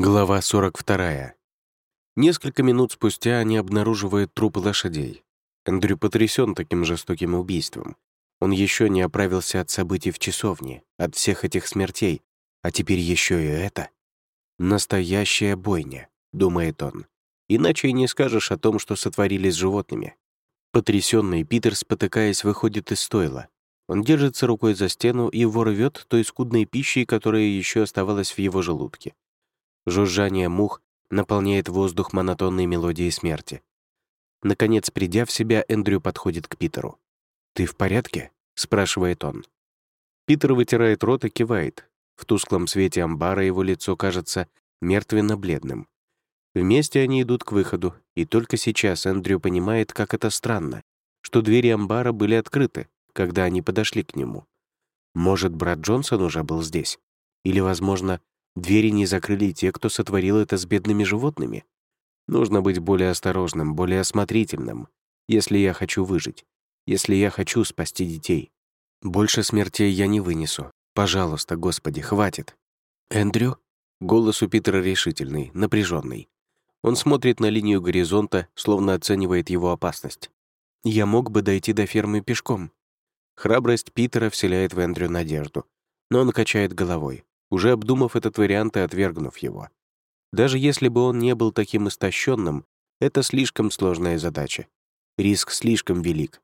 Глава 42. Несколько минут спустя они обнаруживают трупы лошадей. Эндрю потрясен таким жестоким убийством. Он еще не оправился от событий в часовне, от всех этих смертей, а теперь еще и это. «Настоящая бойня», — думает он. Иначе и не скажешь о том, что сотворили с животными. Потрясенный Питер, спотыкаясь, выходит из стойла. Он держится рукой за стену и его рвет той скудной пищей, которая еще оставалась в его желудке. Жужжание мух наполняет воздух монотонной мелодией смерти. Наконец, придя в себя, Эндрю подходит к Питеру. «Ты в порядке?» — спрашивает он. Питер вытирает рот и кивает. В тусклом свете амбара его лицо кажется мертвенно-бледным. Вместе они идут к выходу, и только сейчас Эндрю понимает, как это странно, что двери амбара были открыты, когда они подошли к нему. Может, брат Джонсон уже был здесь? Или, возможно, Двери не закрыли те, кто сотворил это с бедными животными. Нужно быть более осторожным, более осмотрительным, если я хочу выжить, если я хочу спасти детей. Больше смертей я не вынесу. Пожалуйста, Господи, хватит. Эндрю? Голос у Питера решительный, напряженный. Он смотрит на линию горизонта, словно оценивает его опасность. Я мог бы дойти до фермы пешком. Храбрость Питера вселяет в Эндрю надежду, но он качает головой уже обдумав этот вариант и отвергнув его. Даже если бы он не был таким истощенным, это слишком сложная задача. Риск слишком велик.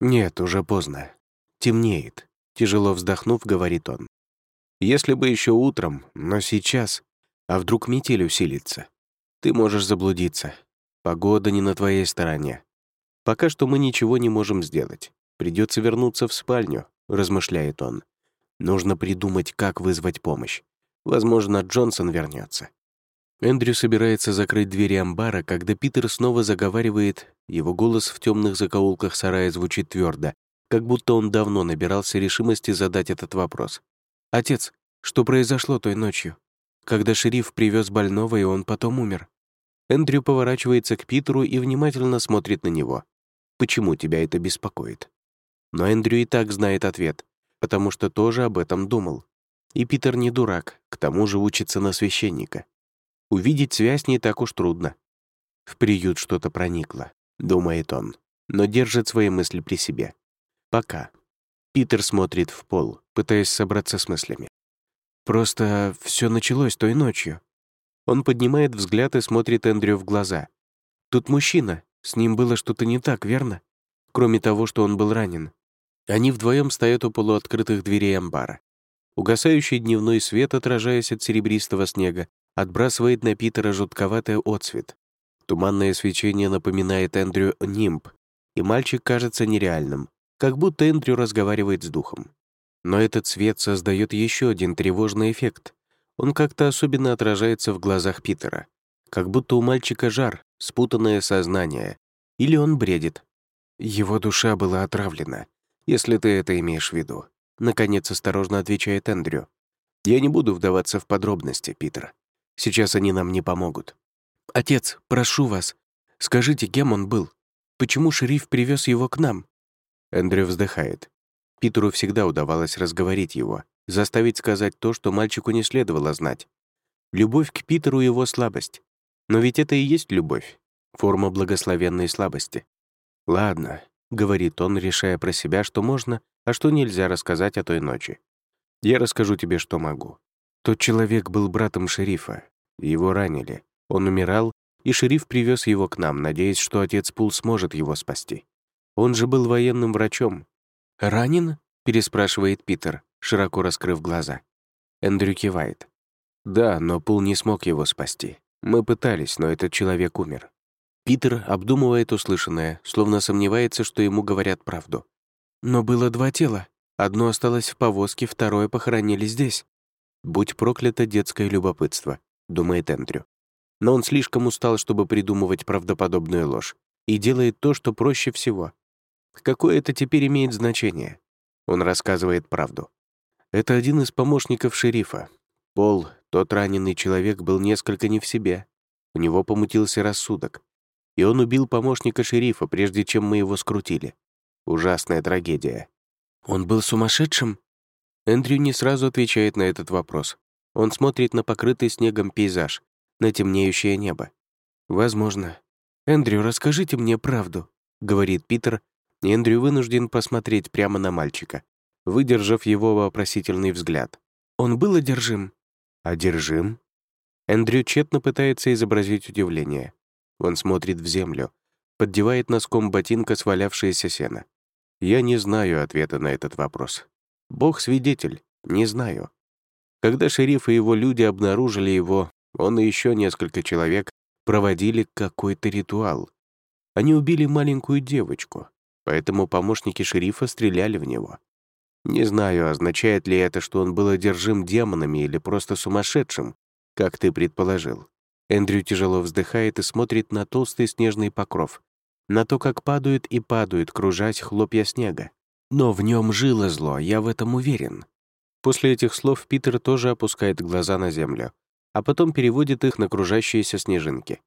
Нет, уже поздно. Темнеет. Тяжело вздохнув, говорит он. Если бы еще утром, но сейчас... А вдруг метель усилится? Ты можешь заблудиться. Погода не на твоей стороне. Пока что мы ничего не можем сделать. Придется вернуться в спальню, размышляет он. Нужно придумать, как вызвать помощь. Возможно, Джонсон вернется. Эндрю собирается закрыть двери амбара, когда Питер снова заговаривает, его голос в темных закоулках сарая звучит твердо, как будто он давно набирался решимости задать этот вопрос. «Отец, что произошло той ночью? Когда шериф привез больного, и он потом умер?» Эндрю поворачивается к Питеру и внимательно смотрит на него. «Почему тебя это беспокоит?» Но Эндрю и так знает ответ потому что тоже об этом думал. И Питер не дурак, к тому же учится на священника. Увидеть связь не так уж трудно. В приют что-то проникло, думает он, но держит свои мысли при себе. Пока. Питер смотрит в пол, пытаясь собраться с мыслями. Просто все началось той ночью. Он поднимает взгляд и смотрит Эндрю в глаза. Тут мужчина, с ним было что-то не так, верно? Кроме того, что он был ранен. Они вдвоем стоят у полуоткрытых дверей амбара. Угасающий дневной свет, отражаясь от серебристого снега, отбрасывает на Питера жутковатый отцвет. Туманное свечение напоминает Эндрю нимб, и мальчик кажется нереальным, как будто Эндрю разговаривает с духом. Но этот свет создает еще один тревожный эффект. Он как-то особенно отражается в глазах Питера. Как будто у мальчика жар, спутанное сознание. Или он бредит. Его душа была отравлена, если ты это имеешь в виду. Наконец осторожно отвечает Эндрю. Я не буду вдаваться в подробности, Питер. Сейчас они нам не помогут. Отец, прошу вас, скажите, кем он был? Почему шериф привез его к нам? Эндрю вздыхает. Питеру всегда удавалось разговорить его, заставить сказать то, что мальчику не следовало знать. Любовь к Питеру — его слабость. Но ведь это и есть любовь, форма благословенной слабости. Ладно, — говорит он, решая про себя, что можно, а что нельзя рассказать о той ночи. «Я расскажу тебе, что могу. Тот человек был братом шерифа. Его ранили. Он умирал, и шериф привез его к нам, надеясь, что отец Пул сможет его спасти. Он же был военным врачом. «Ранен?» — переспрашивает Питер, широко раскрыв глаза. Эндрю кивает. «Да, но Пул не смог его спасти. Мы пытались, но этот человек умер. Питер обдумывает услышанное, словно сомневается, что ему говорят правду. Но было два тела. Одно осталось в повозке, второе похоронили здесь. «Будь проклято детское любопытство», — думает Эндрю. Но он слишком устал, чтобы придумывать правдоподобную ложь, и делает то, что проще всего. Какое это теперь имеет значение? Он рассказывает правду. Это один из помощников шерифа. Пол, тот раненый человек, был несколько не в себе. У него помутился рассудок и он убил помощника шерифа, прежде чем мы его скрутили. Ужасная трагедия. Он был сумасшедшим? Эндрю не сразу отвечает на этот вопрос. Он смотрит на покрытый снегом пейзаж, на темнеющее небо. «Возможно. Эндрю, расскажите мне правду», — говорит Питер, и Эндрю вынужден посмотреть прямо на мальчика, выдержав его вопросительный взгляд. «Он был одержим?» «Одержим?» Эндрю тщетно пытается изобразить удивление. Он смотрит в землю, поддевает носком ботинка свалявшееся сено. Я не знаю ответа на этот вопрос. Бог свидетель, не знаю. Когда шериф и его люди обнаружили его, он и еще несколько человек проводили какой-то ритуал. Они убили маленькую девочку, поэтому помощники шерифа стреляли в него. Не знаю, означает ли это, что он был одержим демонами или просто сумасшедшим, как ты предположил. Эндрю тяжело вздыхает и смотрит на толстый снежный покров, на то, как падают и падают, кружась хлопья снега. Но в нем жило зло, я в этом уверен. После этих слов Питер тоже опускает глаза на землю, а потом переводит их на кружащиеся снежинки.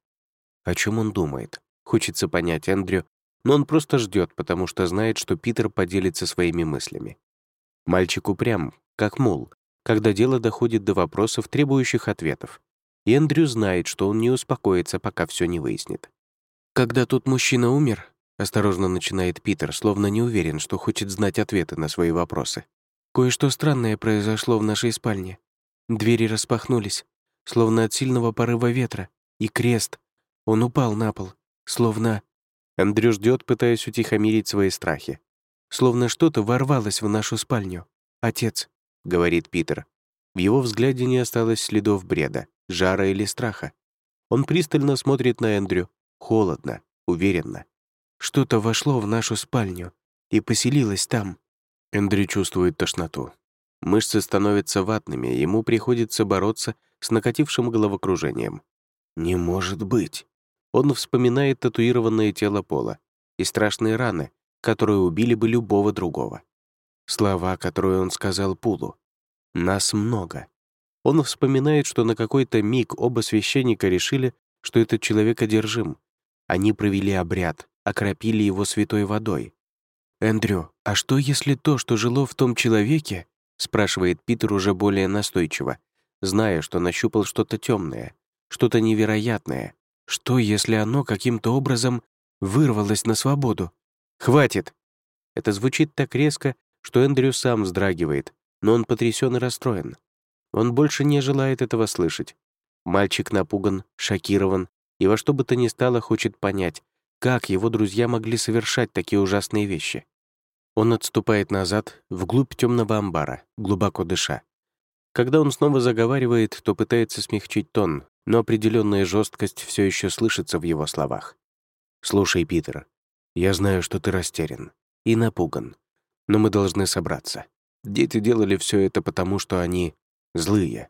О чем он думает? Хочется понять Эндрю, но он просто ждет, потому что знает, что Питер поделится своими мыслями. Мальчик упрям, как мул, когда дело доходит до вопросов, требующих ответов. Эндрю знает, что он не успокоится, пока все не выяснит. «Когда тот мужчина умер», — осторожно начинает Питер, словно не уверен, что хочет знать ответы на свои вопросы. «Кое-что странное произошло в нашей спальне. Двери распахнулись, словно от сильного порыва ветра, и крест. Он упал на пол, словно...» Эндрю ждет, пытаясь утихомирить свои страхи. Словно что-то ворвалось в нашу спальню. «Отец», — говорит Питер. В его взгляде не осталось следов бреда, жара или страха. Он пристально смотрит на Эндрю, холодно, уверенно. «Что-то вошло в нашу спальню и поселилось там». Эндрю чувствует тошноту. Мышцы становятся ватными, ему приходится бороться с накатившим головокружением. «Не может быть!» Он вспоминает татуированное тело Пола и страшные раны, которые убили бы любого другого. Слова, которые он сказал Пулу. «Нас много». Он вспоминает, что на какой-то миг оба священника решили, что этот человек одержим. Они провели обряд, окропили его святой водой. «Эндрю, а что, если то, что жило в том человеке?» спрашивает Питер уже более настойчиво, зная, что нащупал что-то темное, что-то невероятное. Что, если оно каким-то образом вырвалось на свободу? «Хватит!» Это звучит так резко, что Эндрю сам вздрагивает, но он потрясен и расстроен. Он больше не желает этого слышать. Мальчик напуган, шокирован и во что бы то ни стало хочет понять, как его друзья могли совершать такие ужасные вещи. Он отступает назад, вглубь темного амбара, глубоко дыша. Когда он снова заговаривает, то пытается смягчить тон, но определенная жесткость все еще слышится в его словах. «Слушай, Питер, я знаю, что ты растерян и напуган, но мы должны собраться. Дети делали все это потому, что они злые.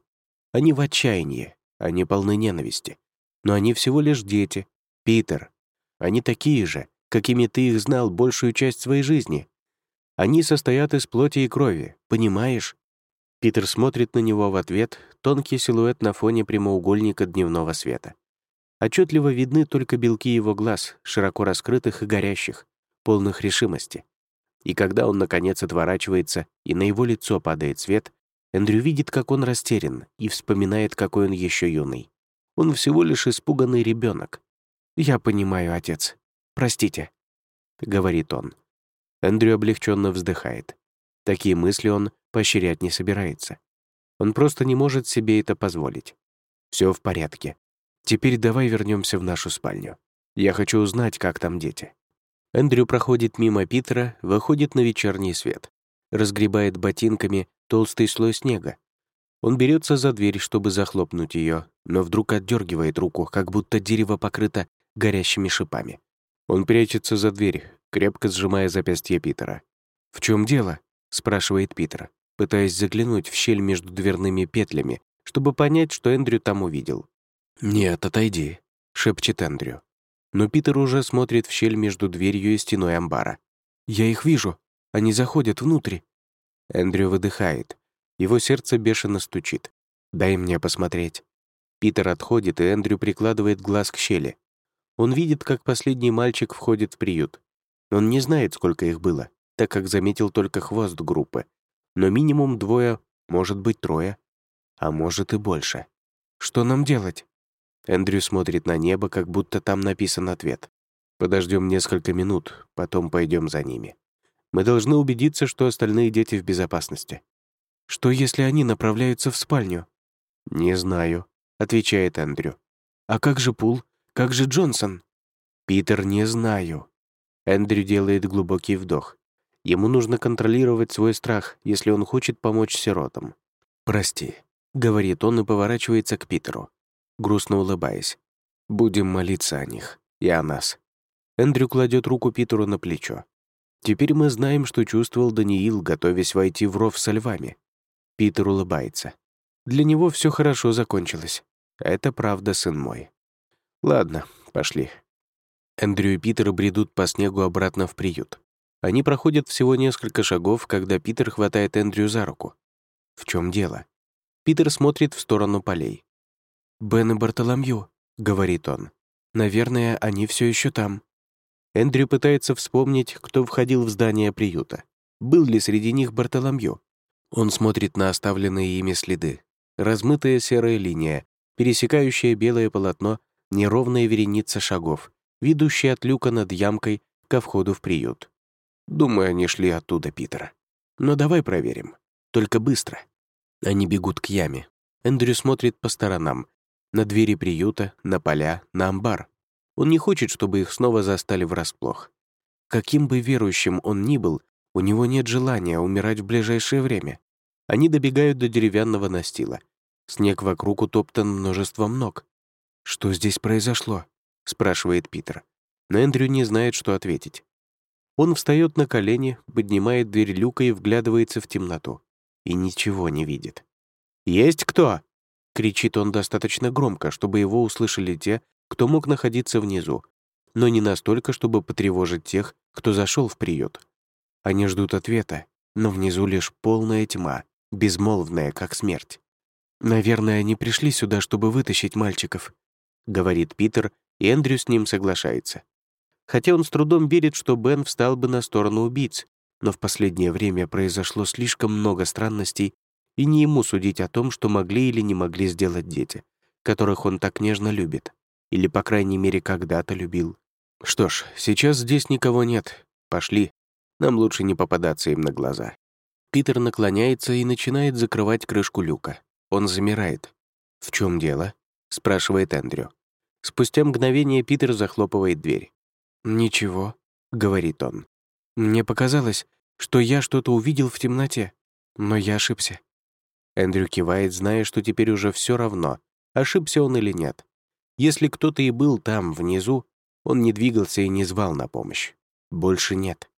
Они в отчаянии, они полны ненависти. Но они всего лишь дети. Питер. Они такие же, какими ты их знал большую часть своей жизни. Они состоят из плоти и крови, понимаешь? Питер смотрит на него в ответ, тонкий силуэт на фоне прямоугольника дневного света. Отчетливо видны только белки его глаз, широко раскрытых и горящих, полных решимости. И когда он, наконец, отворачивается, и на его лицо падает свет, Эндрю видит, как он растерян, и вспоминает, какой он еще юный. Он всего лишь испуганный ребенок. «Я понимаю, отец. Простите», — говорит он. Эндрю облегченно вздыхает. Такие мысли он поощрять не собирается. Он просто не может себе это позволить. Все в порядке. Теперь давай вернемся в нашу спальню. Я хочу узнать, как там дети». Эндрю проходит мимо Питера, выходит на вечерний свет, разгребает ботинками толстый слой снега. Он берется за дверь, чтобы захлопнуть ее, но вдруг отдергивает руку, как будто дерево покрыто горящими шипами. Он прячется за дверь, крепко сжимая запястье Питера. «В чем дело?» — спрашивает Питер, пытаясь заглянуть в щель между дверными петлями, чтобы понять, что Эндрю там увидел. «Нет, отойди», — шепчет Эндрю. Но Питер уже смотрит в щель между дверью и стеной амбара. «Я их вижу. Они заходят внутрь». Эндрю выдыхает. Его сердце бешено стучит. «Дай мне посмотреть». Питер отходит, и Эндрю прикладывает глаз к щели. Он видит, как последний мальчик входит в приют. Он не знает, сколько их было, так как заметил только хвост группы. Но минимум двое, может быть, трое, а может и больше. «Что нам делать?» Эндрю смотрит на небо, как будто там написан ответ. Подождем несколько минут, потом пойдем за ними. Мы должны убедиться, что остальные дети в безопасности. Что, если они направляются в спальню? Не знаю, отвечает Эндрю. А как же Пул? Как же Джонсон? Питер, не знаю. Эндрю делает глубокий вдох. Ему нужно контролировать свой страх, если он хочет помочь сиротам. «Прости», — говорит он и поворачивается к Питеру, грустно улыбаясь. «Будем молиться о них и о нас». Эндрю кладет руку Питеру на плечо. Теперь мы знаем, что чувствовал Даниил, готовясь войти в ров со львами. Питер улыбается. Для него все хорошо закончилось. Это правда, сын мой. Ладно, пошли. Эндрю и Питер бредут по снегу обратно в приют. Они проходят всего несколько шагов, когда Питер хватает Эндрю за руку. В чем дело? Питер смотрит в сторону полей. «Бен и Бартоломью», — говорит он. «Наверное, они все еще там». Эндрю пытается вспомнить, кто входил в здание приюта. Был ли среди них Бартоломью? Он смотрит на оставленные ими следы. Размытая серая линия, пересекающая белое полотно, неровная вереница шагов, ведущая от люка над ямкой ко входу в приют. Думаю, они шли оттуда, Питер. Но давай проверим. Только быстро. Они бегут к яме. Эндрю смотрит по сторонам. На двери приюта, на поля, на амбар. Он не хочет, чтобы их снова застали врасплох. Каким бы верующим он ни был, у него нет желания умирать в ближайшее время. Они добегают до деревянного настила. Снег вокруг утоптан множеством ног. «Что здесь произошло?» — спрашивает Питер. Но Эндрю не знает, что ответить. Он встает на колени, поднимает дверь люка и вглядывается в темноту. И ничего не видит. «Есть кто?» — кричит он достаточно громко, чтобы его услышали те, кто мог находиться внизу, но не настолько, чтобы потревожить тех, кто зашел в приют. Они ждут ответа, но внизу лишь полная тьма, безмолвная, как смерть. «Наверное, они пришли сюда, чтобы вытащить мальчиков», — говорит Питер, и Эндрю с ним соглашается. Хотя он с трудом верит, что Бен встал бы на сторону убийц, но в последнее время произошло слишком много странностей, и не ему судить о том, что могли или не могли сделать дети, которых он так нежно любит или, по крайней мере, когда-то любил. Что ж, сейчас здесь никого нет. Пошли. Нам лучше не попадаться им на глаза. Питер наклоняется и начинает закрывать крышку люка. Он замирает. «В чем дело?» — спрашивает Эндрю. Спустя мгновение Питер захлопывает дверь. «Ничего», — говорит он. «Мне показалось, что я что-то увидел в темноте, но я ошибся». Эндрю кивает, зная, что теперь уже все равно, ошибся он или нет. Если кто-то и был там, внизу, он не двигался и не звал на помощь. Больше нет.